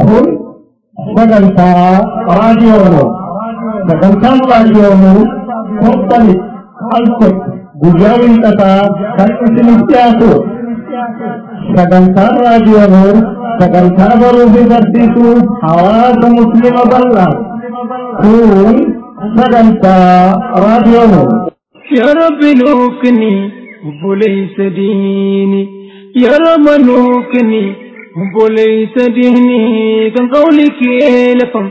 kun sagantaa raadiyoonuu sagantaan raadiyoonuu torbani al tokko guyyaa wiixataa kan isiniif dhiyaatu sagantaan raadiyoonuu sagantaa baruu fi barsiisuu hawaasa muslima bal'aa kun sagantaa raadiyoonuu يا رب نوكني وليس ديني يا رب نوكني وليس ديني كان قولك لفم.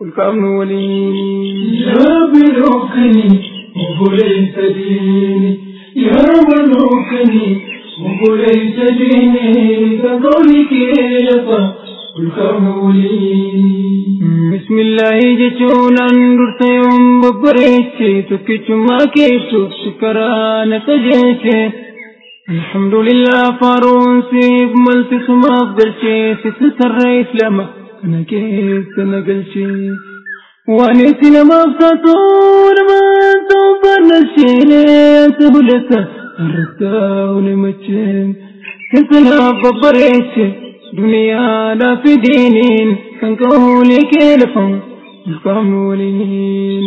والكامن ولي. يا رب نوكني وليس ديني يا رب نوكني وليس ديني كان قولك لفم. والكامن ولي. بسم الله جتونا نرت يوم ببريتي تكتما كيتو شكران تجيتي الحمد لله فارون سيب ملت سما أفضل شيء ستسريت لما أنا كيف نقل شيء وانيتي لما أفتطون ما أنتم برنا الشيء أنت بلتا الرتاون مجين كنت لا ببريتي دنيا لا في دينين. كان قولي كيلفون القامولين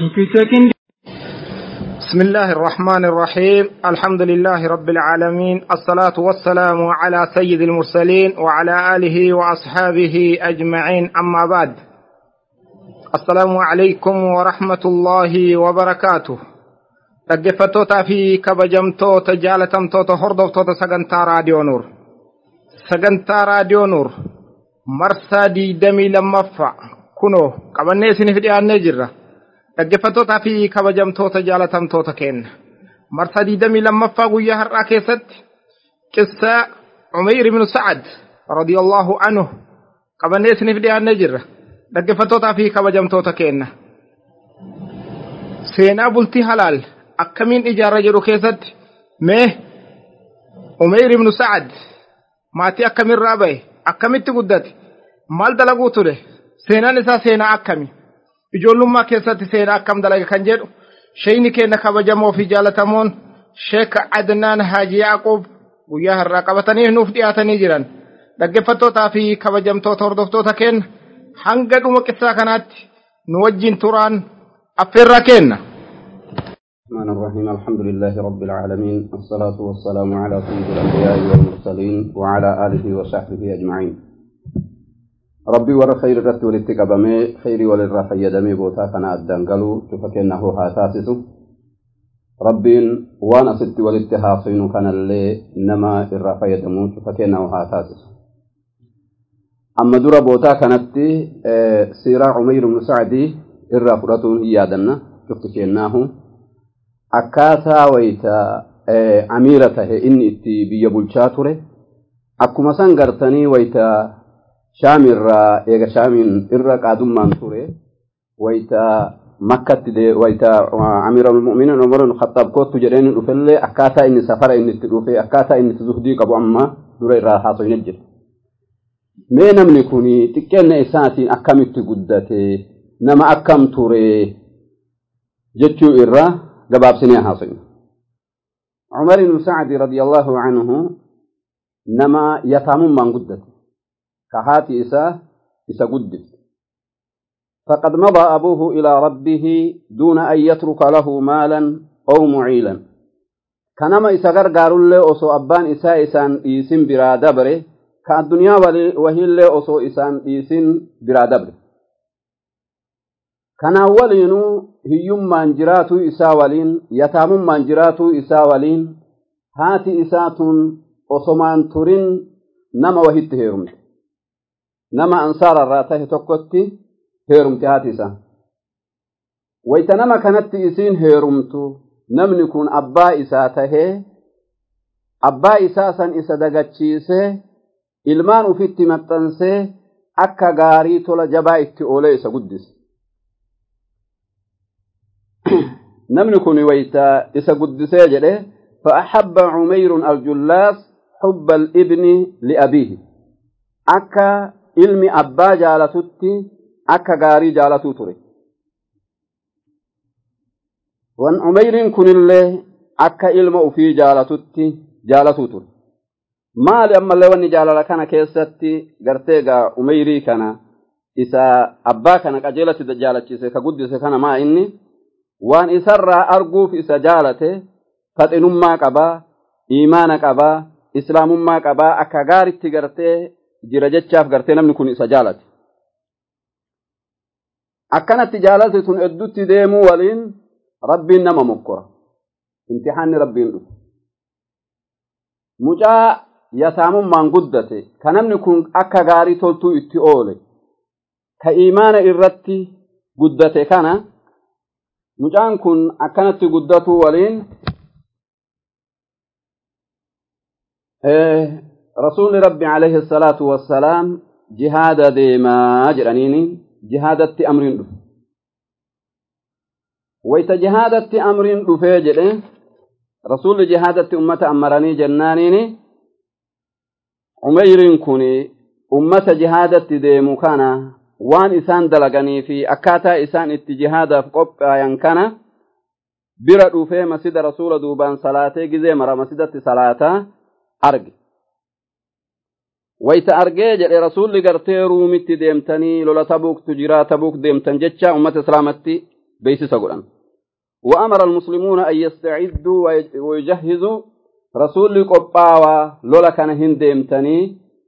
سكتك بسم الله الرحمن الرحيم. الحمد لله رب العالمين. الصلاة والسلام على سيد المرسلين وعلى آله وأصحابه أجمعين. أما بعد. السلام عليكم ورحمة الله وبركاته. dhaggeeffattoota kabajamtoota jaallatamtoota hordoftoota sagantaa raadiyoo نور. sagantaa raadiyoo نور. marsaa digdamii lammaffaa. كنو. قبل نيسي نفدي dhaggeeffattootaa fi kabajamtoota jaalatamtoota kenna marsaa diidamii lammaffaa guyyaa har'aa keessatti qissaa Umeyr ibn Sa'ad radiyallahu anhu qabannee isiniif dhiyaannee jirra dhaggeeffattootaa fi kabajamtoota kenna seenaa bultii halaal akkamiin ijaarra jedhu keessatti mee Umeyr ibn Sa'ad maatii akkamirraa ba'e akkamitti guddate maal dalaguu ture seenaan isaa seenaa akkami ijoollummaa keessatti seenaa akkam dalaga kan jedhu sheeyni keenya kabajamoo fi jaalatamoon sheek adnaan haaji yaaqub guyyaa har'aa qabatanii nuuf dhiyaatanii jiran dhaggeeffattootaa fi kabajamtoota hordoftoota keenya hanga dhuma qissaa kanaatti nu wajjin turaan affeerraa kenna. الرحمن الرحيم الحمد لله رب العالمين الصلاة والسلام على سيد الأنبياء والمرسلين وعلى آله وصحبه أجمعين rabbii warra khayri irratti walitti qabamee khayrii walirraa fayyadamee bootaa kana addaan galuu cufa kennaafuu haa taasisu. Rabbiin waan asitti walitti haasinu kanallee nama irraa fayyadamuu cufa kennaafuu haa taasisu. Amma dura bootaa kanatti eh, siiraa umeyr ibnu sacdii irraa fudhatuun hin yaadanna cufti kennaahu akkaataa wayta eh, amiira tahe inni itti biyya bulchaa ture. Akkuma san gartanii wayta shaamirraa eega shaamiin irra qaadummaan ture wayita makkatti wayita amiira mu'miniin umar ibn khattaab kootu jedheen dhufellee akkaataa inni safara inni itti dhufe akkaataa inni itti zuhdii qabu amma dura irraa haasofne jira mee namni kun xiqqeenna isaatiin akkamitti guddate nama akkam ture jechuu irraa gabaabsinee haasofne cumar ibnu sacdi radiallahu canhu nama yataamummaan guddate ka haati isaa isa guddifte faqad madaa abuuhu ilaa rabbihi duuna an yatruka lahu maalan ow muciilan kanama isa gargaarullee osoo abbaan isaa isaan dhiisin biraa dabre ka addunyaa wahillee osoo isaan dhiisin biraa dabre kanaan waliinuu hiyyummaan jiraatuu isaa waliin yataamummaan jiraatuu isaa waliin haati isaa tun osomaan turin nama wahitti heerumte نما أنصار الراتح تقوتي هيرم تهاتيسا ويتنما كانت إسين هيرمتو نم نكون أبا إسا تهي. أبا إسا سن إسا دغتشيسي إلمان وفيت متنسي أكا غاري تولا جبا إتي أولي إسا قدس. نم نكون ويتا إسا قدس يجري فأحب عمير الجلاس حب الإبن لأبيه. أكا ilmi abbaa jaalatutti akka gaarii jaalatuu ture wan umeyriin kunillee akka ilma ufii jaalatutti jaalatuu ture maali ammallee wanni jaalala kana keessatti gartee gaa umeyrii kana isa abbaa kana qajeelatti jaalachise ka guddise kana maa inni waan isarraa arguuf isa jaalate faxinummaa qabaa iimaana qabaa islaamummaa qabaa akka gaaritti gartee jira jechaaf gartee namni kun isa jaalate. Akkanatti jaalate tun heddutti deemuu waliin rabbiin nama mokkora. Imtixaanni rabbiin dhufe mucaa yasaamummaan guddate. Ka namni kun akka gaarii toltuu itti oole. Ka iimaana irratti guddate kana mucaan kun akkanatti guddatuu waliin rabbi alayhi salaatu wassalaam jihaada deemaa jedhaniini jihaadatti amriin dhufe wayta jihaadatti amriin dhufee jedhe rasuulli jihaadatti ummata ammaranii jennaaniini umeyriin kun ummata jihaadatti deemu kana waan isaan dalaganii fi akkaataa isaan itti jihaadaaf qophaayan kana bira dhufee masida rasuula duubaan salaatee gizee mara masidatti salaataa arge wayta argee jedhe rasuulli gartee ruumitti deemtanii lola tabuuktu jiraa tabuuk deemtan jecha ummata islaamatti beeksisa godhan وأمر المسلمون أن يستعدوا ويجهزوا رسول قباوة لولا كان هندمتني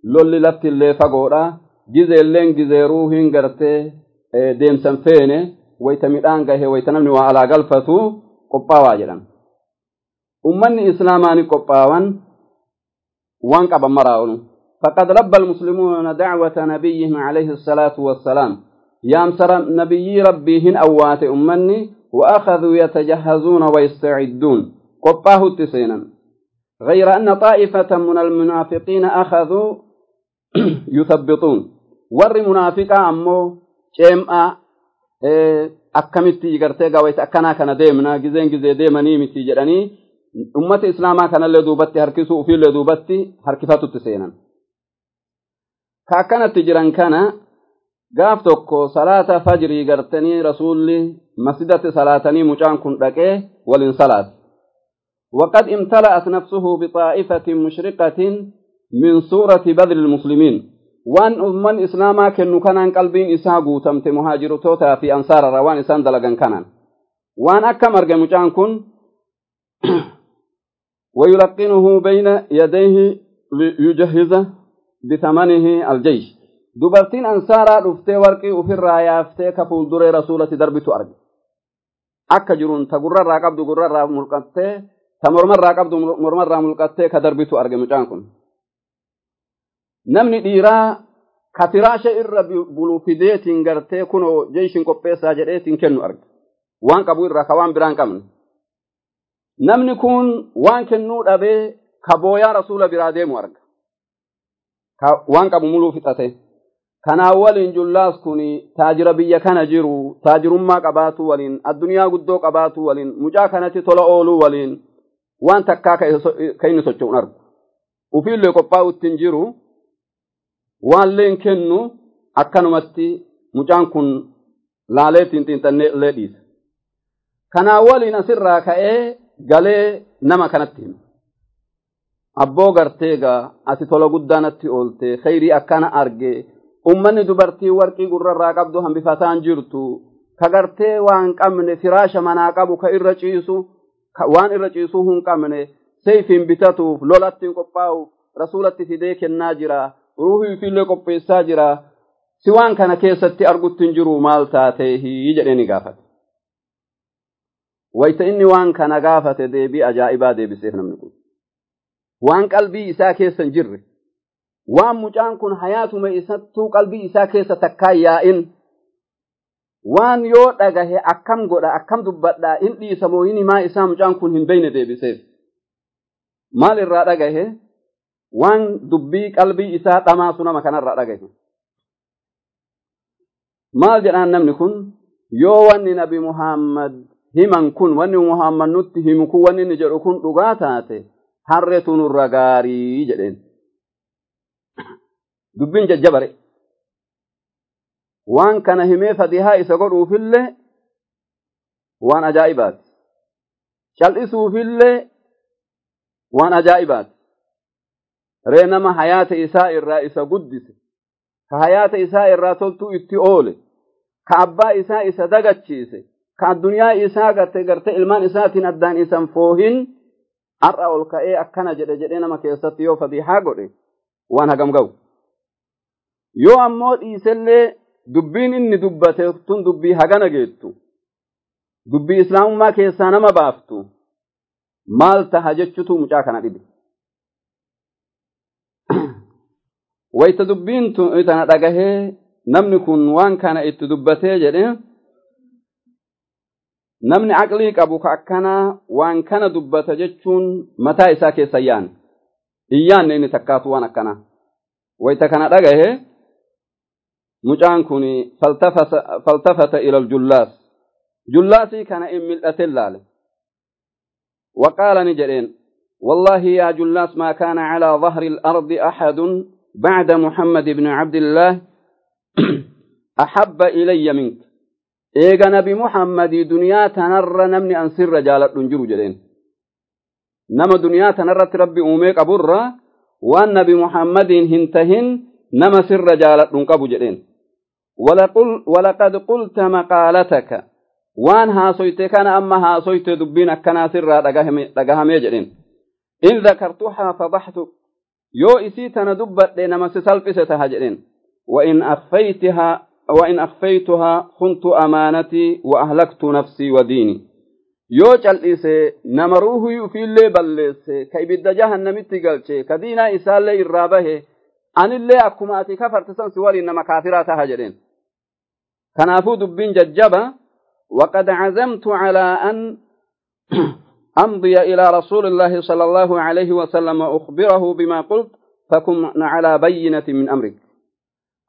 لولي لفت اللي فقودا جزي اللين جزي روحين قرتي ديمسن فيني ويتمدان قهي ويتنمني وعلى قلفتو قباوة جلن أمني إسلاماني قباوان وانك بمراون فقد لبى المسلمون دعوة نبيهم عليه الصلاة والسلام. يامسر نبي ربيهن أوات أمني وأخذوا يتجهزون ويستعدون. قطاه التسينا غير أن طائفة من المنافقين أخذوا يثبطون. ور منافقا أمو كيم أ إيه، أكمتي جرتيجا ويت أكنا كنا ديمنا جزين جزء ديمني متي جراني. أمة إسلامها كنا لدوبتي هركسو في لدوبتي هركفاتو التسينا ka jiran kana gaaf tokko salaata fajrii gartanii rasuulli masjidatti salaatanii mucaan kun dhaqee waliin وقد امتلأت نفسه بطائفة مشرقة من سورة بدر المسلمين وان من إسلاما كنو كان قلبين إساقو تمت مهاجر توتا في أنصار روان إسان كان وان أكا مرق مجان كن ويلقنه بين يديه ليجهز bitamanihi aljaysh. Dubartiin ansaaraa dhuftee warqii ofirraa yaaftee ka fuulduree rasuulatti darbitu arge. Akka jiruun ta gurrarraa qabdu gurrarraa mulqattee ta mormarraa qabdu mormarraa mulqattee ka darbitu arge mucaan kun. Namni dhiiraa ka firaasha irra bulufideetiin gartee kunoo jeeshin qopheessaa jedheetiin kennu arge. Waan qabu irraa ka waan biraan qabne. Namni kun waan kennuu dhabee ka booyaa rasuula biraa deemu arga. Waan qabu muluu fixate kanaan waliin jullaas kun taajira biyya kana jiru taajirummaa qabaatu waliin addunyaa guddoo qabaatu waliin mucaa kanatti tola ooluu waliin waan takkaa ka inni socho'un argu ufiillee qophaa'utti hin jiru waanleen kennu akkanumatti mucaan kun laaleetiin xiinxannee illee dhiisa kanaan waliin asirraa ka'ee galee nama kanatti hima abboo garteegaa ati tola guddaanatti oolte khayrii akkana arge ummanni dubartii warqii gurrarraa qabdu hambifataan jirtu ka gartee waan qabne firaasha manaa qabu ka irra ciisu waan irra ciisuu hin qabne seefiin bitatuuf lolatti qophaa'uuf rasuulatti fidee kennaa jira ruuhii ifillee qopheessaa jira si waan kana keessatti argutti hin jiru maal taateehi jedhee gaafate wayta inni waan kana gaafate deebii ajaa'ibaa deebiseef namni kun waan qalbii isaa keessa hin jirre waan mucaan kun hayaatuma isattuu qalbii isaa keessa takkaan yaa'in waan yoo dhagahe akkam godha akkam moo hin himaa isaa mucaan kun hin beeyne deebiseef maal irraa dhagahe waan dubbii qalbii isaa dhamaasu nama kanarraa dhagahe maal jedhaan namni kun yoo wanni nabi muhammad himan kun wanni muhammad nutti himu kun wanni inni jedhu kun dhugaa taate harreetu nurra gaarii jedheen. Dubbiin jajjabare. Waan kana himee fadihaa isa godhuufillee waan ajaa'ibaati. Cal'isuufillee waan ajaa'ibaati. Ree nama hayaata isaa irraa isa guddise. Ka hayaata isaa irraa toltuu itti oole. Ka abbaa isaa isa dagachiise. Ka addunyaa isaa garte garte ilmaan isaatiin addaan isan foohin har'a ol ka'ee akkana jedhe jedhee nama keessatti yoo fadiixaa godhe waan hagam ga'u? Yoo ammoo dhiisellee dubbiin inni dubbate tun dubbii hagana geettu. Dubbii islaamummaa keessaa nama baaftu maal taha jechutu mucaa kana dhibe. Wayta dubbiin tana dhagahee namni kun waan kana itti dubbatee jedhe namni aqlii qabu ka akkanaa waan kana dubbata jechuun mataa isaa keessa yaane hin yaanne inni takkaatu waan akkanaa wayta kana dhagahe mucaan kun faltafata ila aljullaas jullaasii kana in mil'ate laale وقال نجرين والله يا جلاس ما كان على ظهر الأرض أحد بعد محمد بن عبد الله أحب إلي منك إيغا نبي محمد دنيا تنر نمني أنسر رجالة ننجر جرين نما دنيا تنرت ربي أميك أبر وأن نبي محمد هنتهن نما سر رجالة ننقب جرين ولقل ولقد قلت مقالتك waan haasoyte kana amma haasoyte dubbiin akkanaa sirraa dhagahamee jedhin in dhakartuhaa fadaxtu yoo isii tana dubbadhe nama si salphise taha jedhin وإن أخفيتها وإن أخفيتها خنت أمانتي وأهلكت نفسي وديني. يو جل إيسى نمروه يفيل لي بل كي بدا جهنم اتقلت كدينا إيسى اللي إرابه أن اللي أكماتي كفر تسان سوالي إنما كافرات هجرين. كنافو دبين ججبا وقد عزمت على أن أمضي إلى رسول الله صلى الله عليه وسلم وأخبره بما قلت فكن على بينة من أمرك.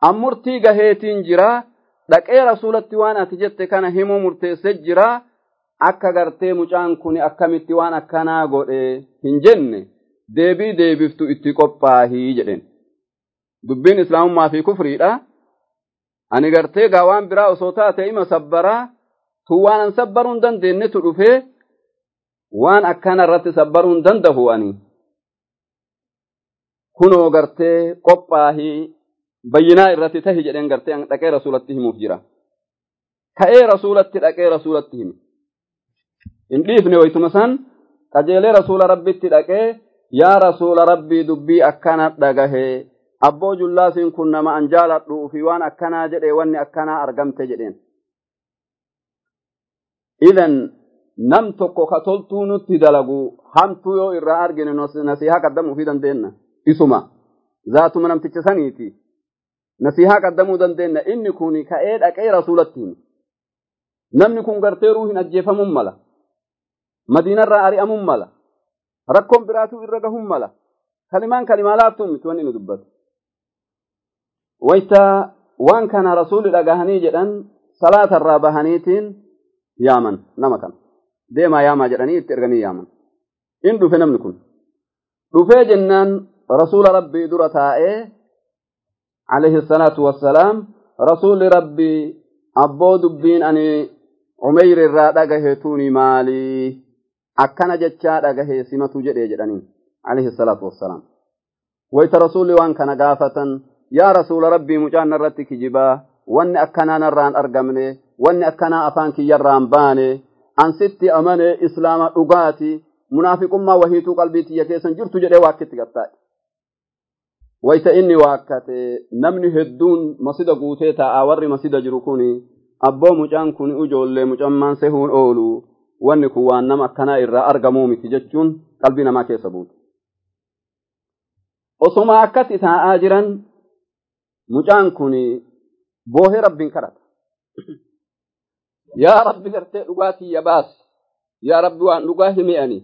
an murtii gaheetiin jiraa? Dhaqee rasulatti waan ati jette kana himuu murteesse jiraa akka gartee mucaan kun akkamitti waan akkanaa godhe hin jenne? Deebii deebiftu itti qophaahii jedhen dubbiin islaamummaa fi kufriidha. Ani gartee gaa waan biraa osoo taate ima sabbaraa tun waan an sabbaruu hin dandeenyetu dhufee waan akkana irratti sabbaruu hin dandahu ani. Kunoo gartee qophaahii bayyinaa irratti tahi jedheen gartee an dhaqee rasuulatti himuuf jira ka'ee rasuulatti dhaqee rasuulatti hime hin dhiifne waytuma san qajeelee rasuula rabbitti dhaqee yaa rasuula rabbii dubbii akkana dhagahee abboo jullaasiin kun nama an jaaladhuu fi waan akkanaa jedhe wanni akkanaa argamte jedheen idan nam tokko ka toltuu nutti dalagu hamtuu yoo irraa argine nasihaa qaddamuu fi dandeenna isuma zaatuma namticha saniiti nasihaa qaddamuu dandeenna inni kun ka'ee dhaqee rasuulatti hime namni kun gartee ruuhin ajjeefamuun mala madiinarraa ari'amuun mala rakkoon biraatuu irra gahuun mala kalimaan kalimaa laaftuun miti wanni nu dubbatu wayta waan kana rasuulli dhagahanii jedhan salaatarraa bahaniitiin yaaman nama kana deemaa yaamaa jedhanii itti erganii yaaman in dhufe namni kun dhufee jennaan rasuula rabbii dura taa'ee salaatu wassalaam rasuulli rabbii abboo dubbiin ani umeyr irraa dhagahe tuni maalii akkana jechaa dhagahe simatu jedhee jedhaniin alayhi salaatu wassalaam wayta rasuulli waan kana gaafatan yaa rasuula rabbii mucaan irratti kijibaa wanni akkanaa narraan argamne wanni akkanaa afaan kiyyarraan baane ansitti amane islaama dhugaati munaafiqummaa wahiituu qalbii tiyya keessan jirtu jedhee waakkitti gattaa'e wayta inni waakkate namni hedduun masida guutee taa'aa warri masida jiru kun abboo mucaan kun ijoollee mucammaan sehuun oolu wanni kun waan nama akkanaa irraa argamuu miti jechuun qalbii namaa keessa buute. Osoma akkatti taa'aa jiran mucaan kun boohee rabbiin kadhata. Yaa rabbi gartee dhugaatiyya baasi. Yaa rabbi waan dhugaa himi'ani.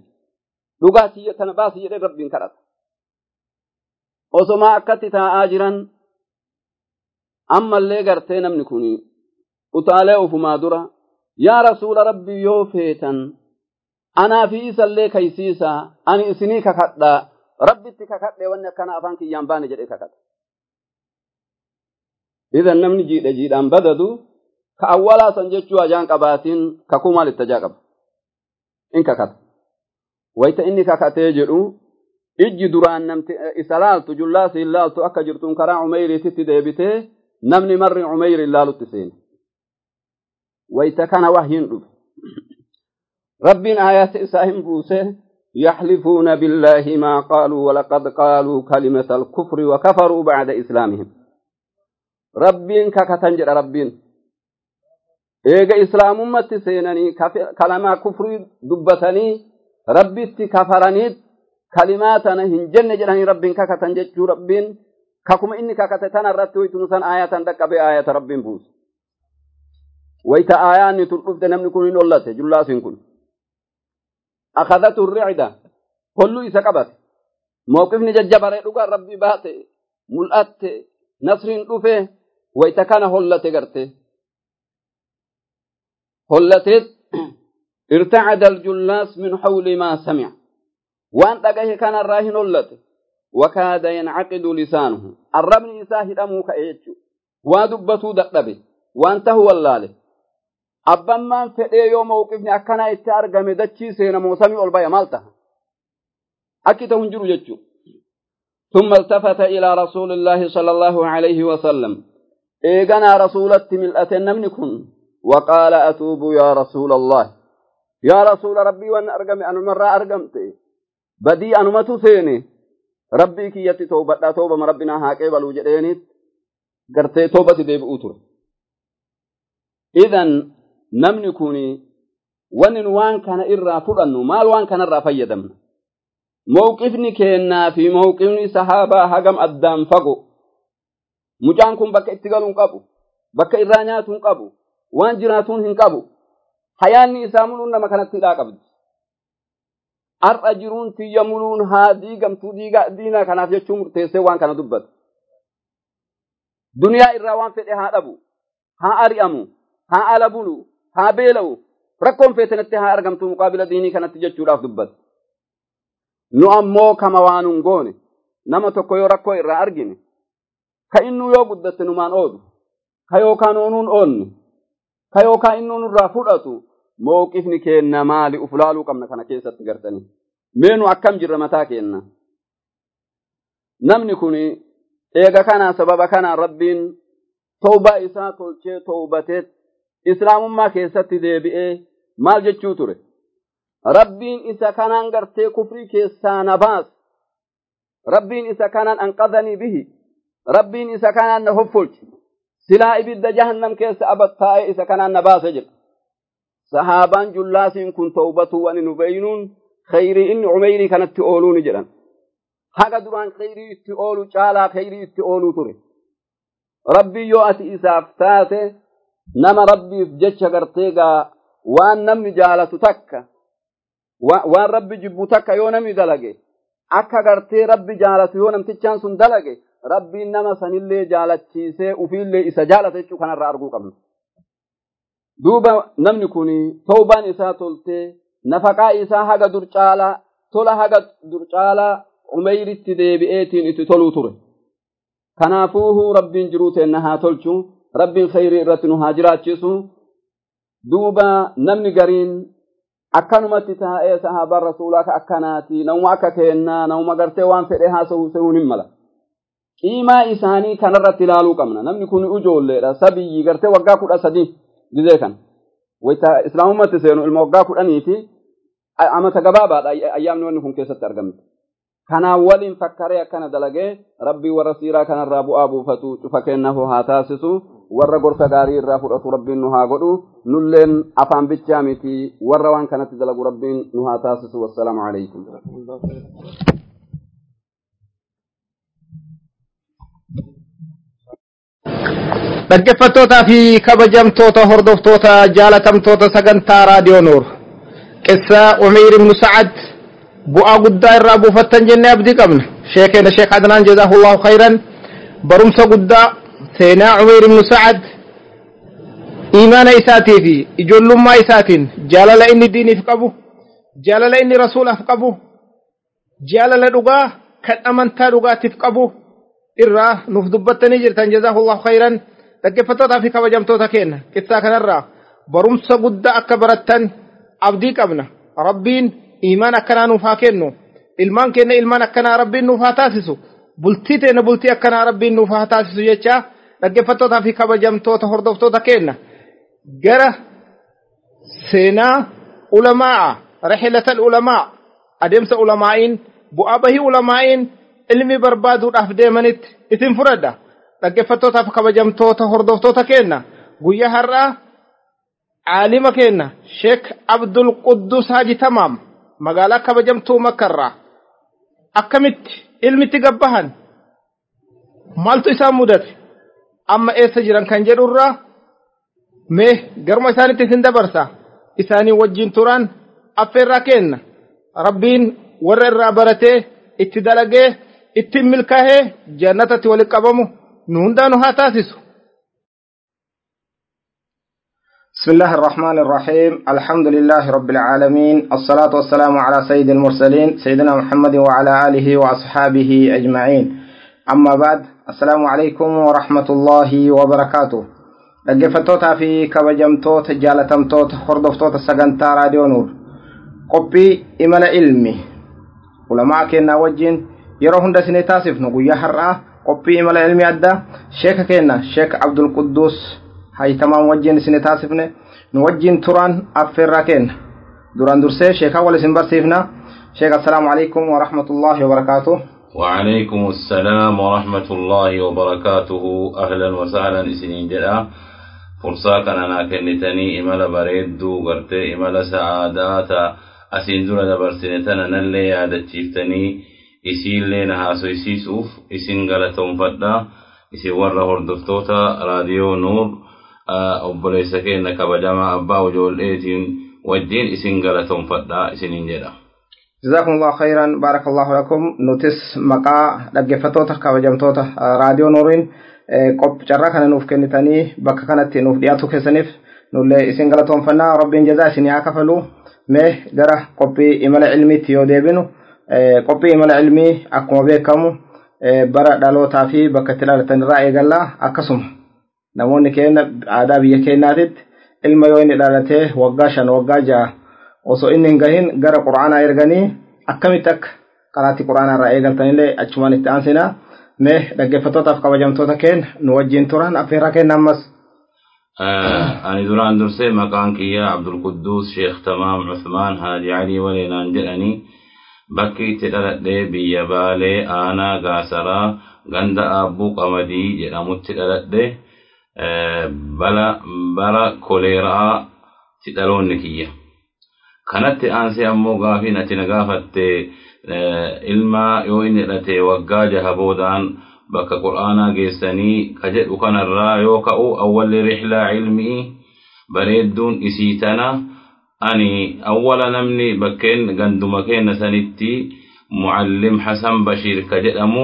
Dhugaatiyya tana baasi jedhee rabbiin kadhata. Osoma akkatti taa'aa jiran ammallee gartee namni kun utaalee ufumaa dura yaa rasuula rabbii yoo feetan anaa fi isallee kaysiisaa ani isinii kakadhaa rabbitti kakadhee wanni akkana afaan kiyyaan baane jedhee kakadha. Idan namni jiidha jiidhaan badadu ka awwalaa san jechuu ajaan qabaatiin kakuu maal ajaa qaba. In kakata. Wayita inni kakatee jedhu ijji duraan namti isa laaltu jullaasiin laaltu akka jirtuun karaa cumeyriititti deebitee namni marri cumeyri laalutti seene wayta kana wahyin dhufe rabbiin aayata isaa hin buuse يحلفون بالله ما قالوا ولقد قالوا كلمة الكفر وكفروا بعد إسلامهم ربين ككتنجر ربين إيجا إسلام أمت سينني كلمة كفر دبتني ربي كفرني كلماتنا هنجن جراني ربين ككتنجر ربين ككما إني ككتتنا رتوي تنسان آية دك بآية ربين بوس ويتا آيان تلقف دنم نكون الله جلاسين كن أخذته الرعدة كل إسا قبت موقفني ججبر لغا ربي باتي ملأت نصر رفه ويتكان هلت قرته هلتت ارتعد الجلاس من حول ما سمع وان تقه كان الراهن هلت وكاد ينعقد لسانه. الرب إساه دموك إيجو ودبتو دقبه وانته والله abbammaan fedhee yoo mawqifni akkana itti argame dachii seena moosamii ol baya maal taha akki ta'u hin jiru ثم التفت إلى رسول الله صلى الله عليه وسلم. إيغنا رسولة ملأة نمنكن وقال أتوب يا رسول الله. يا رسول ربي وأن أرقم أنا مرة أرقمت badii anumatu seene. Rabbii kiyyatti toobadhaa toobama rabbinaa haaqee baluu jedheeniit gartee toobatti deebi'uu ture. Idan namni kun wanni waan kana irraa fudhannu maal waan kanarraa fayyadamna? Mawqifni keennaa fi mawqifni sahaabaa hagam addaan fago? Mucaan kun bakka itti galuun hin qabu bakka irraa nyaatu hin qabu waan jiraatuun hin qabu. Hayaanni isaa mul'uun nama kanatti hidhaa qabdi. Har'a jiruun tiyya muluun haa diigamtuu diinaa kanaaf jechuu murteessee waan kana dubbata duniyaa irraa waan fedhe haa dhabu haa ari'amu haa ala bulu haa beela'u rakkoon feetanatti haa argamtu muqaabila diinii kanatti jechuudhaaf dubbata. Nu ammoo kama waan hin goone nama tokko yoo rakkoo irraa argine ka innuu yoo guddatte numaan oolu ka yookaan oonuun oolne ka yookaan innuu nurraa fudhatu keenna maali uf laaluu qabna kana keessatti gartanii. Meenu akkam jirra mataa keenna. Namni kun eega kanaa sababa kanaan rabbiin tawbaa isaa tolchee tawbateet islaamummaa keessatti deebi'ee maal jechuu ture rabbiin isa kanaan gartee kufrii keessaa na baas rabbiin isa kanaan anqadanii bihi rabbiin isa kanaan na hoffolchi silaa ibidda jahannam keessa abattaa'ee isa kanaan na baase jedha sahaabaan jullaasiin kun tawbatuu wani nu beeynuun? Khayrii inni umeyrii kanatti ooluu ni jedhan. Haga duraan khayrii itti oolu caalaa khayrii itti ooluu ture. Rabbii yoo ati isaaf taate nama rabbiif jecha gartee gaa waan namni jaalatu takka. Waan rabbi jibbu takka yoo namni dalage akka gartee rabbi jaalatu yoo namtichaan sun dalage rabbiin nama sanillee jaalachiisee ufiillee isa jaalata jechuu kanarraa arguu qabna. Duuba namni kun tawbaan isaa toltee nafaqaa isaa haga dur caalaa tola haga dur caalaa umeyritti deebi'eetiin itti toluu ture. Kanaafuu rabbiin jiruu teenna haa tolchu. rabbiin khayrii irratti nu haa jiraachisu duuba namni gariin akkanumatti taa'ee sahaabaan rasuulaa ka akkanaati namuma akka keennaa namuma gartee waan fedhe haasa'uu se'uun hin mala qiimaa isaanii kanarratti ilaaluu qabna namni kun ijoolleedha sabiyyi gartee waggaa kudha sadii gizee kan wayta islaamummaatti seenu ilma waggaa kudhaniiti amata gabaabaadha ayyaamni wanni kun keessatti argamte kanaan waliin fakkaree akkana dalagee rabbii warra siiraa kanarraa bu'aa buufatu cufa kennafu haa taasisu warra gorsa gaarii irraa fudhatu rabbiin nu haa godhu nulleen afaan bichaa miti warra waan kanatti dalagu rabbiin nu haa taasisu wassalaamu alaykum dhaggeeffattootaa fi kabajamtoota hordoftoota jaalatamtoota sagantaa raadiyoo nuur qissa umeyr ibnu sa'ad bu'aa guddaa irraa buufattan jennee abdii qabna sheekeena sheek adnaan jazaahullahu khayran barumsa guddaa seenaa umeyr ibnu sa'ad iimaana isaatii fi ijoollummaa isaatiin jaalala inni diiniif qabu jaalala inni rasuulaaf qabu jaalala dhugaa kan amantaa dhugaatiif qabu irraa nuuf dubbattanii jirtan jazaahullahu khayran dhaggeeffattootaa fi kabajamtoota keenya qissaa kanarraa barumsa guddaa akka barattan abdii qabna rabbiin iimaan akkanaa nuuf haa kennu ilmaan keenya ilmaan akkanaa rabbiin nuuf haa taasisu bultii teenya bultii akkanaa rabbiin nuuf haa taasisu jecha dhaggeeffattootaa kabajamtoota hordoftoota keenya gara seenaa ulamaa rixilatal ulamaa adeemsa ulamaa'iin bu'aa bahii ulamaa'iin ilmi barbaaduudhaaf deemanitti isin fudhadha dhaggeeffattootaaf kabajamtoota hordoftoota keenya guyyaa har'aa caalima keenya sheek abdul quddus haji tamaam magaalaa kabajamtuu makkarraa akkamitti ilmitti gabbahan? Maaltu isaan mudate? Amma eessa jiran kan jedhurraa mee garuma isaanitti isin dabarsa? Isaanii wajjin turan affeerraa kenna rabbiin warra irraa baratee itti dalagee ittiin milkaa'ee jannatatti walitti qabamu nu hundaanu haa taasisu. بسم الله الرحمن الرحيم الحمد لله رب العالمين الصلاة والسلام على سيد المرسلين سيدنا محمد وعلى آله وأصحابه أجمعين أما بعد السلام عليكم ورحمة الله وبركاته dhaggeeffattoota fi kabajamtoota jaalatamtoota hordoftoota sagantaa raadiyoo nuur qophii imala ilmi ulamaa kennaa wajjin yeroo hunda isinii taasifnu guyyaa har'aa qophii imala ilmi addaa sheeka kenna sheek abdul quddus haytamaan wajjin isin taasifne nu wajjin turan affeerraa kenna duraan dursee sheekaa wal isin barsiifna sheek assalaamu alaikum warahmatullaahi wabarakaatuh وعليكم السلام ورحمة الله وبركاته أهلا وسهلا إسنين جدا فرصة كان أنا كنتني إملا بريدو قرتي إملا سعادات أسين دون دبرسنتنا نلي هذا تشيفتني إسيسوف إسين غلطهم فدا إسين ورا هردفتوتا راديو نور obboleessa keenya kabajamaa abbaa ijoolleetiin wajjin isin galatoonfadhaa isiniin jedha. جزاكم الله خيرا بارك الله لكم نوتس مقا دغفتوتا كبجمتوتا راديو نورين قب جرا كان نوف كنتاني بك كانت نوف دياتو كسنف نولي اسين غلطون فنا ربين جزا سني كفلو مه غرا قبي إمال علمي تيو قبي إمال علمي أكما بيكمو برا دالوتا في بك تلالتن رأي غلا أكسم namoonni keenya aadaa biyya keenyaatitti ilma yoo inni dhalatee waggaa shan waggaa ja'a osoo inni hin gahin gara quraanaa erganii akkamitti akka karaatti quraanaa irraa eegaltanillee achumaan itti aansina mee dhaggeeffattootaaf kabajamtoota keenya nu wajjin turan affeerraa kenna ammas. Ani duraan dursee maqaan kiyya Abdulquddus Sheekh Tamaam Uthmaan Haaji Alii Waleenaan jedhanii bakki itti dhaladhee biyya Baalee Aanaa Gaasaraa ganda Aabbuu Qamadii jedhamutti dhaladhee bala bara koleeraa ti dhaloonni kiyya. Kanatti aansee ammoo gaafiin ati na gaafatte ilma yoo inni dhalate waggaa jaha boodaan bakka qur'aanaa geessanii ka jedhu kanarraa yoo ka'u awwalli rixlaa ilmii bareedduun isii tana ani awwala namni bakkeen ganduma keenna sanitti muallim Hasan Bashiir ka jedhamu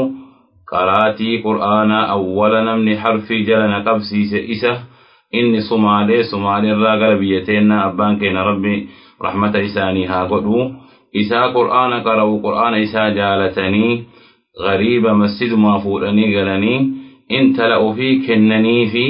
qaraatii qur'aanaa awwala namni harfii jala na qabsiise isa inni sumaalee sumaaleerraa gara biyya teennaa abbaan keenya rabbi rahmata isaanii haa godhu. Isaa qur'aana qara'u qur'aana isaa jaalatanii gariiba masjidumaa fuudhanii galanii intala ofii kennanii fi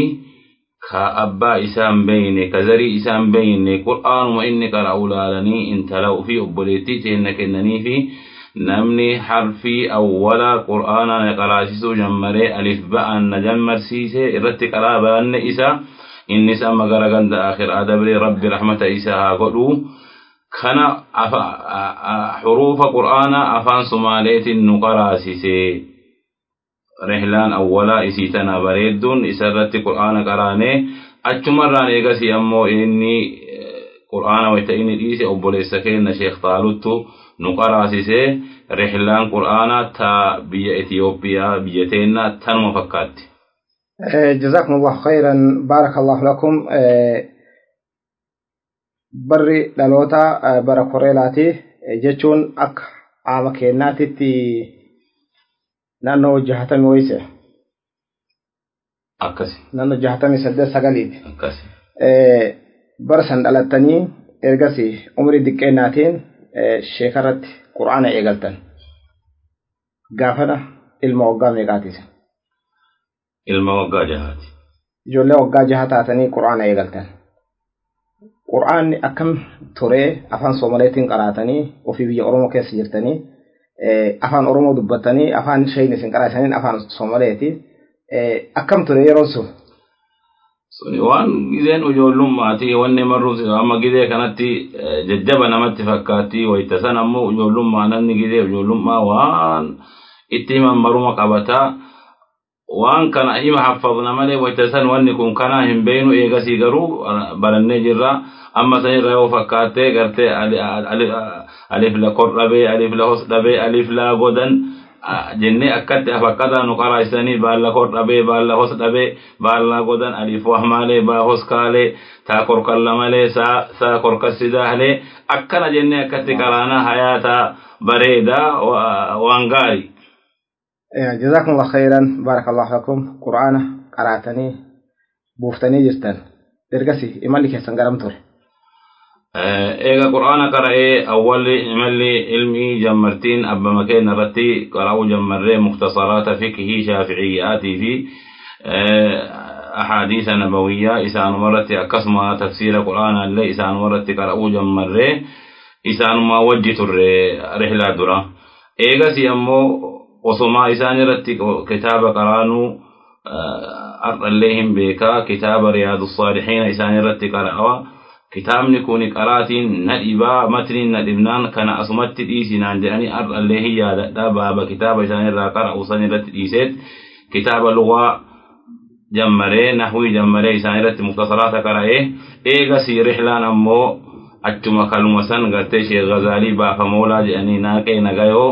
كأبا إسام بيني كزري إسام بيني قرآن وإني الأولى لني إنت لو في أبليتي تهنك إنني في نمني حرفي أولا قرآن نقراسيس جمري ألف بأن نجمر سيسي إردت كرابا أن إسا إن إسا مقرقان آخر آدب ربي رحمة إسا قلو كان أف... أ... حروف قرآن أفان سماليت نقراسيسي rihlaan awwalaa isii tana bareedduun isarratti qur'aana qaraane achumarraan eegasii ammoo inni qur'aana wayta inni dhiise obboleessa keenya sheekh taaluttu nu qaraasise rihlaan qur'aanaa ta biyya Itiyoophiyaa biyya teennaa tanuma fakkaatti. جزاكم الله خيرا بارك الله لكم بري دلوتا برا كوريلاتي أك عام نانو جهتمي ويسه akkasi نانو جهتمي سدد akkasi bara san dhalattanii ergasi umrii diqqeennaatiin sheekarratti qur'aana eegaltan gaafana ilma waggaa meeqaatiisa ilma waggaa jahaati ijoollee waggaa jaha taatanii qur'aana eegaltan qur'aanni akkam turee afaan soomaleetiin qaraatanii ofii biyya oromoo keessa jirtanii afaan oromoo dubbattanii afaan isheen isin qaraasaniin afaan soomaleeti akkam ture yeroon sun? Waan gizeen ijoollummaati wanni marruus amma gizee kanatti jajjaba namatti fakkaatti wayta san ammoo ijoollummaa namni gizee ijoollummaa waan itti maruma qabataa malee wayta san wanni kun kana hin beeynu eegasii garuu barannee jirra amma sanirra yoo fakkaattee gartee alif la kor dhabee alif la hos dhabee alif la godan jennee akkatti afakkataa nu qaraasisanii baalla kor dhabee baalla hos dhabee baalla godan alif wahmaalee baa hos kaalee taa korkalla malee saa saa korkasidaalee akkana jennee akkatti qaraana hayaataa bareedaa waan gaarii جزاكم الله خيرا بارك الله لكم قرآن قرأتني بوفتني جرتن درقسي إمالي كيسان قرم تور eega qur'aana qara'ee awwalli imalli ilmii jammartiin abba makeen irratti qara'uu jammarree muktasaraata fiqhii shaafi'iyyaatii fi ahadiisa nabawiyyaa isaanuma irratti akkasuma tafsiira qur'aanaa illee isaanuma irratti qara'uu jammarree isaanuma wajji turre rihlaa dura eegasi ammoo isaan irratti kitaaba qaraanuu ardhallee hin beekaa kitaaba riyaadu saalihiina isaan irratti qara'awa kitaabni kun qaraatiin na dhibaa matniin na dhibnaan kana asumatti dhiisinaan jedhanii ardhallee hin yaadadha baaba kitaaba isaan irraa qara'u san irratti dhiiseet kitaaba lugaa jammaree nahwii jammaree isaan irratti muktasaraata qara'ee eegasii rihlaan ammoo achuma kaluma san gartee sheekh gazaalii baafamoolaa jedhanii naaqee nagayoo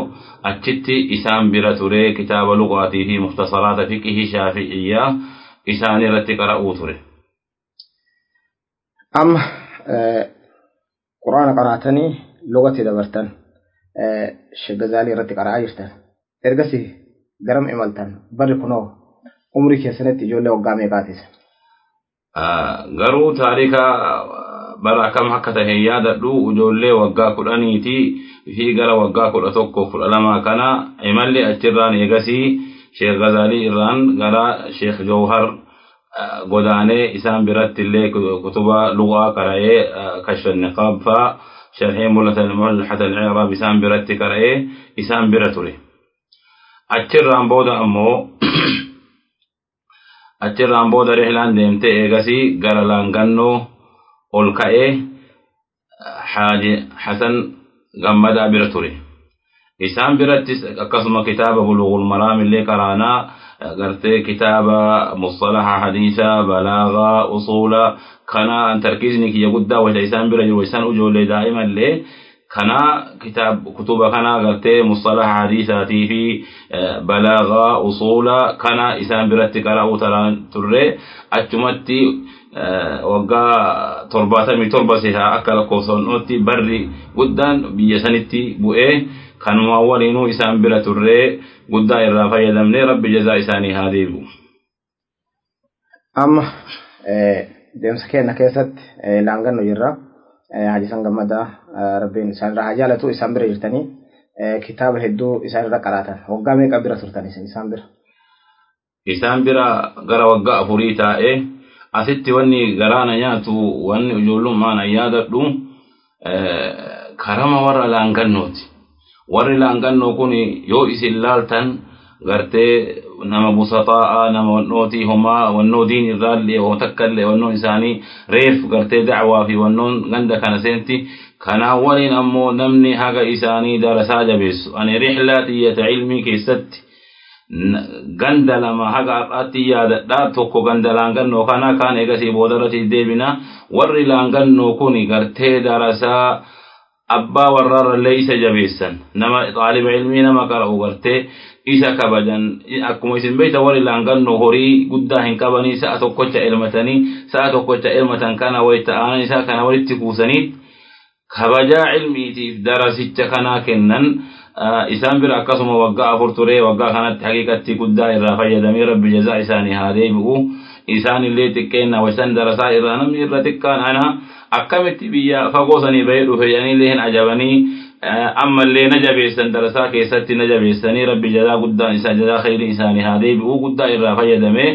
achitti isaan bira ture kitaaba lugaatii fi muktasaraata fiqihii shaafi'iyyaa isaan irratti qara'uu ture. Amma quraana qaraatanii lugatti dabartan sheekh gazaalii irratti qara'aa jirtan ergasii garam imaltan barri kunoo umrii keessanitti ijoollee waggaa meeqaatis? Garuu taarika bara akkam akka tahe yaadadhu ijoollee waggaa kudhaniiti fi gara waggaa kudha tokko kudha lama kana imalli achirraan eegasii sheekh gazaalii irraan gara sheekh jawhar godaanee isaan biratti illee kutuba lugaa qara'ee kashfa niqaab faa sharhee mul'ata al-i'raab isaan biratti qara'ee isaan bira ture achirraan booda ammoo achirraan booda rihlaan deemtee eegasii gara laangannoo ol ka'ee haaji hasan gammadaa bira ture isaan birattis akkasuma kitaaba buluugul maraam illee qaraanaa gartee kitaaba mustalaha hadiisa balaagaa usuula kana tarkiizni kiyya guddaa wayta isaan bira jiru isaan ijoollee daa'ima illee kana kitaab kutuba kana gartee mustalaha hadiisaatii fi balaagaa usuula kana isaan biratti qara'uu turre achumatti waggaa torbaatamii torba sihaa akka lakkoofsonnootti barri guddaan biyya sanitti bu'ee kanuma waliinuu isaan bira turree guddaa irraa fayyadamnee rabbi jazaa isaanii haa deebi'u. Amma deemsa keenya keessatti laangannu jirra. Hajisan gammadaa rabbiin isaanirraa haa jaalatu isaan bira jirtanii kitaaba hedduu isaanirra qaraatan waggaa meeqa bira turtan isaan bira? Isaan bira gara waggaa afurii taa'ee asitti wanni garaana nyaatu wanni ijoollummaan yaadadhu karama warra laangannooti. Warri laangannoo kun yoo isin laaltan gartee nama busaxaa'a nama wannootii homaa wannoo diin irraallee oo takkallee wannoon isaanii reef gartee dacwaa fi wannoon ganda kana seenti kanaan waliin ammoo namni haga isaanii darasaa jabeessu ani rixlaa xiyyata ilmii keessatti ganda lama haga har'aatti yaadadhaa tokko ganda laangannoo kana kaan egasii boodarratti deebina warri laangannoo kun gartee darasaa abbaa warraarrallee isa jabeessan nama xaaliba ilmii nama qara'u gartee isa kabajan akkuma isin beekta warri laangannoo horii guddaa hin qabanii sa'a tokkocha elmatanii sa'a tokkocha elmatan kana wayita aanan isaa kana walitti kuusanii kabajaa ilmiitiif darasicha kanaa kennan isaan bira akkasuma waggaa afur turee waggaa kanatti haqiiqatti guddaa irraa fayyadamee rabbi jazaa isaanii haa deebi'u isaan illee xiqqeenna wasan darasaa irraa namni irra xiqqaan ana akkamitti biyya fagoo sanii bahee dhufe jedhanii hin ajabanii ammallee na jabeessan darasaa keessatti na jabeessanii rabbi jazaa guddaan isaa jazaa khayrii isaanii haa deebi'u guddaa irraa fayyadamee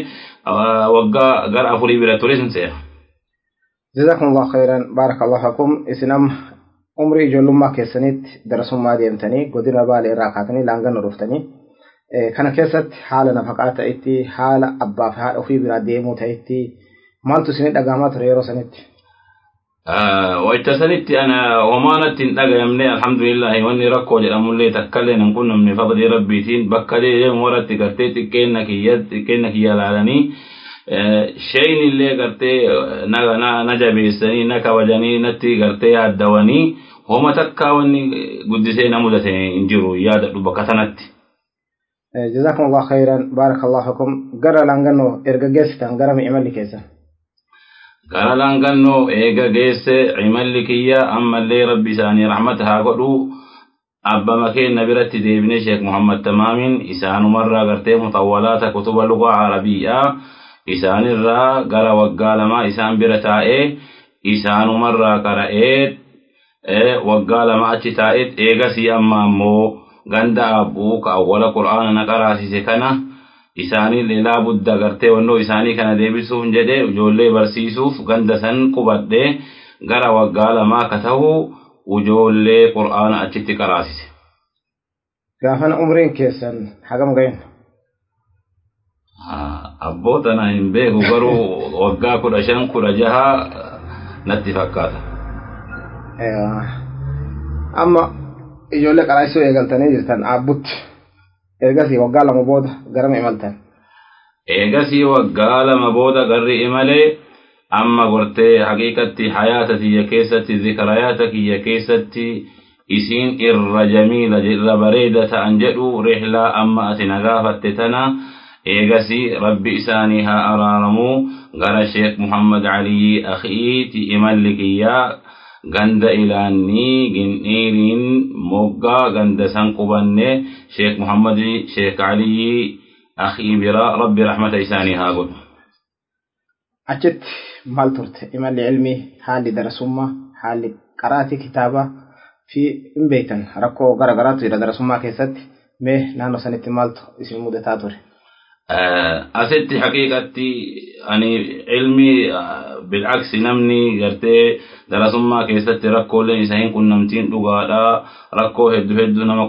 waggaa gara afurii bira ture sin seera. جزاكم الله خيرا بارك الله فيكم اسنم umrii ijoollummaa keessanitti darasummaa deemtanii godina baalee irraa kaatanii laanganno dhuftanii kana keessatti haala nafaqaa ta'etti haala abbaa fi haadha ofii biraa deemuu ta'etti maaltu isin dhagahamaa ture yeroo sanitti? Wayita sanitti ana homaanatti hin dhagayamne alhamdulillahi wanni rakkoo jedhamullee takkallee nan qunnamne fadlii rabbiitiin bakka deemu waratti gartee xiqqeenna kiyya xiqqeenna kiyya laalanii na jabeessanii na kabajanii natti gartee yaaddawanii homa takkaa wanni guddisee na mudate hin jiru yaadadhu bakka sanatti. جزاكم الله خيرا. بارك الله فيكم. قرا لانغنو ارغا جيستان قرا مي كيسا قرا لانغنو ايغا جيس عمل كيا. أما اللي ربي ساني رحمتها قدو أبا مكين نبرت ديبني شيخ محمد تمام إسان مرة قرتي مطولات كتب اللغة isaan irraa gara waggaa lamaa isaan bira taa'ee isaanumarraa qara'ee waggaa lamaa achi taa'eet eegasii amma ammoo ganda abbuu ka awwala qur'aana na qaraasise kana isaaniin ilaa budda gartee wannoo isaanii kana deebisuuf jedhe ijoollee barsiisuuf ganda san qubadhe gara waggaa lamaa ka ta'u ijoollee qur'aana achitti qaraasise. Gaafana umriin keessan hagam ga'een? Abboota na hin beeku garuu waggaa kudha shan kudha jaha natti fakkaata. Amma ijoollee qaraasisuu eegaltanii jirtan aabbutti ergasii waggaa lama booda garama imaltan. Eegasii waggaa lama booda garri imalee amma gortee haqiiqatti hayaata kiyya keessatti zikirayaata kiyya keessatti isiin irra jamiila irra bareeda ta'an jedhu rihlaa amma ati na gaafatte tana ايغاسي ربي اساني ها ارارمو غرا شيخ محمد علي أخي تي املكيا غند الاني غنيرين موغا غند سانكوبني شيخ محمد شيخ علي أخي برا ربي رحمه اساني ها قول اجت مالتورت امال علمي حالي درسوما حالي قراتي كتابه في بيتن ركو غرغراتو إلى درسوما كيسات مه نانو سنتي مالتو اسم مودتاتوري آه، أسيتي حقيقتي يعني علمي آه، بالعكس نمني قرتي دراسة ما كيست ركو لي سهين كنا متين دوغادا ركو هدو هدو نما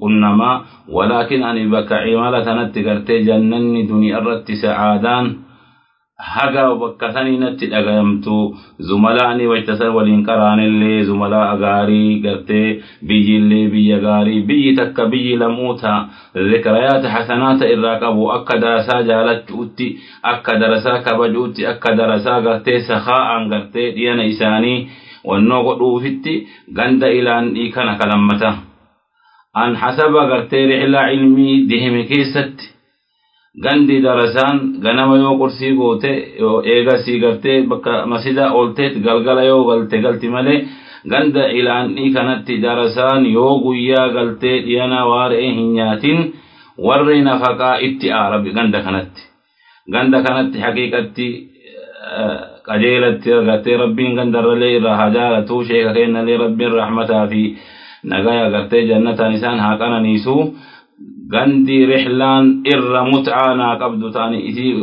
كنا ما ولكن يعني، أنا بكعي مالا تنتي قرتي جنني دوني أردت سعادان. Haga bakka sanii natti dhagayamtu zumalaani waytasan waliin qaraanillee zumalaa gaarii gartee biyyillee biyya gaarii biyyi takka biyyi lamuuta zikirayaata hasanaata irraa qabu akka darasaa jaalachuutti akka darasaa kabajuutti akka darasaa gartee sakaa'an gartee dhiyana isaanii wannoo godhuufitti ganda ilaandhii kana kalammata an hasaba gartee rixlaa ilmii deheme keessatti gandi darasaan ganama yoo qursii goote yoo eegasii gartee bakka masida oolteet galgala yoo galte galti malee ganda ilaandhii kanatti darasaan yoo guyyaa galtee dhiyana waaree hin nyaatin warri nafaqaa itti aarabi ganda kanatti. Ganda kanatti haqiiqatti qajeelatti gartee rabbiin gandarralee irraa haa jaalatu sheeka keennalee rabbiin rahmataa fi nagaya gartee jannataan isaan haa qananiisuu gandi rihlaan irra mut'aanaa qabdu ta'ani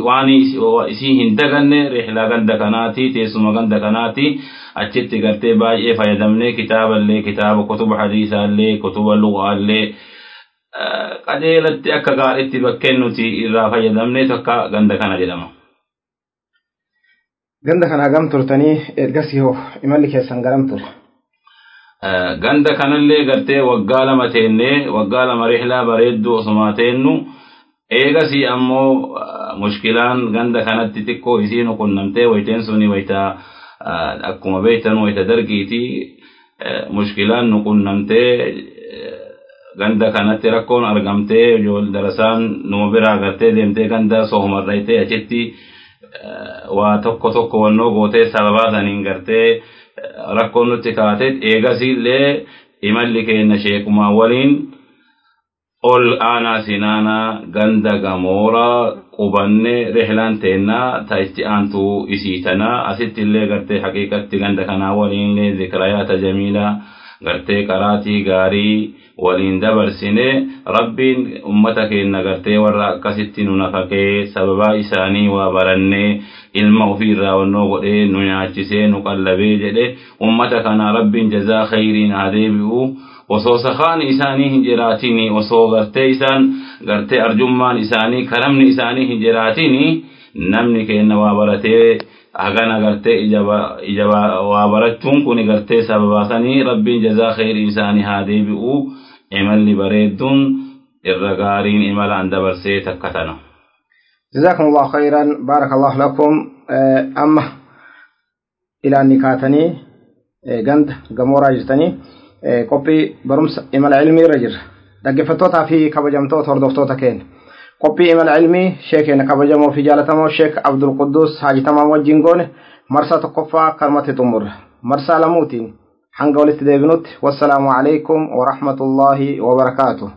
waan isii hin daganne rihlaa ganda kanaati teessuma ganda kanaati achitti gartee baay'ee fayyadamnee kitaaballee kitaaba kutuba hadiisaallee kutuba lugaallee qajeelatti akka gaariitti bakkeen nuti irraa fayyadamnee tokko ganda kana jedhama. Ganda kana hagam turtanii ergasii hoo imalli keessan garam ture? Ganda kanallee gartee waggaa lama teennee waggaa lama rihlaa bareedduu osumaa teennu eegasii ammoo mushkilaan ganda kanatti xiqqoo isiin qunnamtee wayteen suni wayta akkuma beektan wayta dargiiti mushkilaan nu qunnamtee ganda kanatti rakkoon argamtee darasaan numa biraa gartee deemtee ganda sohumarraytee achitti waa tokko tokko wannoo gootee sababaa saniin gartee rakkoon nutti kaateet eegasiillee imalli keenya sheekumaa waliin ol aanaa sinaanaa ganda gamoora qubanne rihlaan teennaa ta itti aantuu isii tanaa asitti illee gartee haqiiqatti ganda kanaa waliinillee zikirayaata jamiilaa gartee qaraatii gaarii waliin dabarsine rabbiin ummata keenya gartee warra akkasitti nu nafakee sababaa isaanii waa barannee ilma ofiirraa wannoo godhee nu nyaachisee nu qallabee jedhe ummata kana rabbiin jazaa khayriin haa deebi'u osoo sakaan isaanii hin jiraatini osoo gartee isaan gartee arjummaan isaanii karamni isaanii hin jiraatini namni keenya waa baratee hagana gartee ija waa barachuun kun gartee sababaasanii rabbiin jazaa khayriin isaanii haa deebi'u imalli bareedduun irra gaariin imala an dabarsee takka tana. جزاكم الله خيرا بارك الله لكم أما إلى نكاتني جند جمورا جتني barumsa imala ilmii irra jirra dhaggeeffattootaa fi kabajamtoota hordoftoota keenya قبي من علمي شيخ نكابجا مو في جالة مو شيخ عبد القدوس حاجي تمام وجنغون مرسا تقفى كلمة تمر مرسا لموتين حنقول استدابنوت والسلام عليكم ورحمة الله وبركاته